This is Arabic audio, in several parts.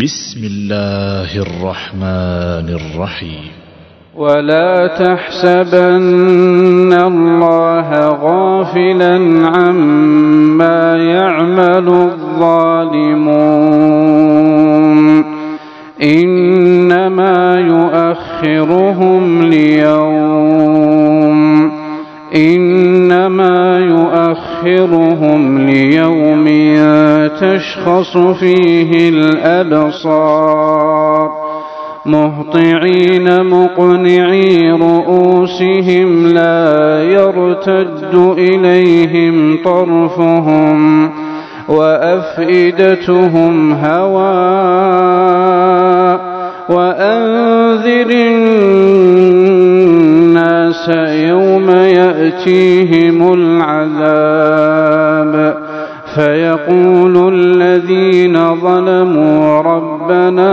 بسم الله الرحمن الرحيم. ولا تحسبن الله غافلا عما يعمل الظالمون. إنما يؤخرهم ليوم. إنما يؤخرهم ليوم تشخص فيه الأبصار مهطعين مقنعي رؤوسهم لا يرتد إليهم طرفهم وأفئدتهم هواء وأنذر الناس يوم يأتيهم العذاب فيقول الذين ظلموا ربنا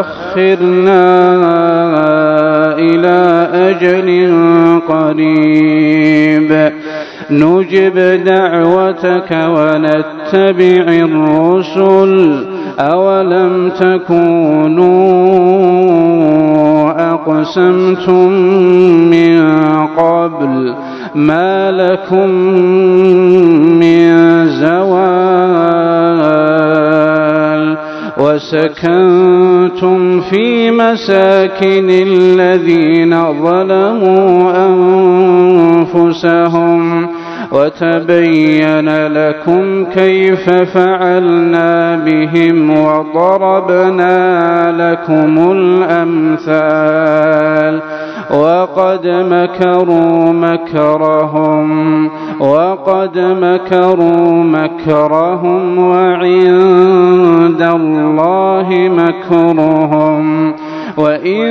أخرنا إلى أجل قريب نجب دعوتك ونتبع الرسل أولم تكونوا أقسمتم من قبل ما لكم من زوال وسكنتم في مساكن الذين ظلموا أنفسهم وتبين لكم كيف فعلنا بهم وضربنا لكم الأمثال وقد مكروا مكرهم وقد مكروا مكرهم وعند الله مكرهم وإن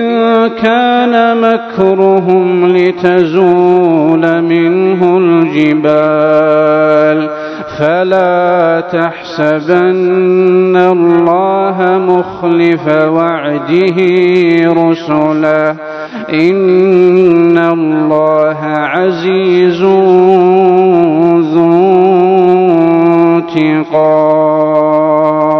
كان مكرهم لتزول منه الجبال. فلا تحسبن الله مخلف وعده رسله إن الله عزيز ذو انتقام.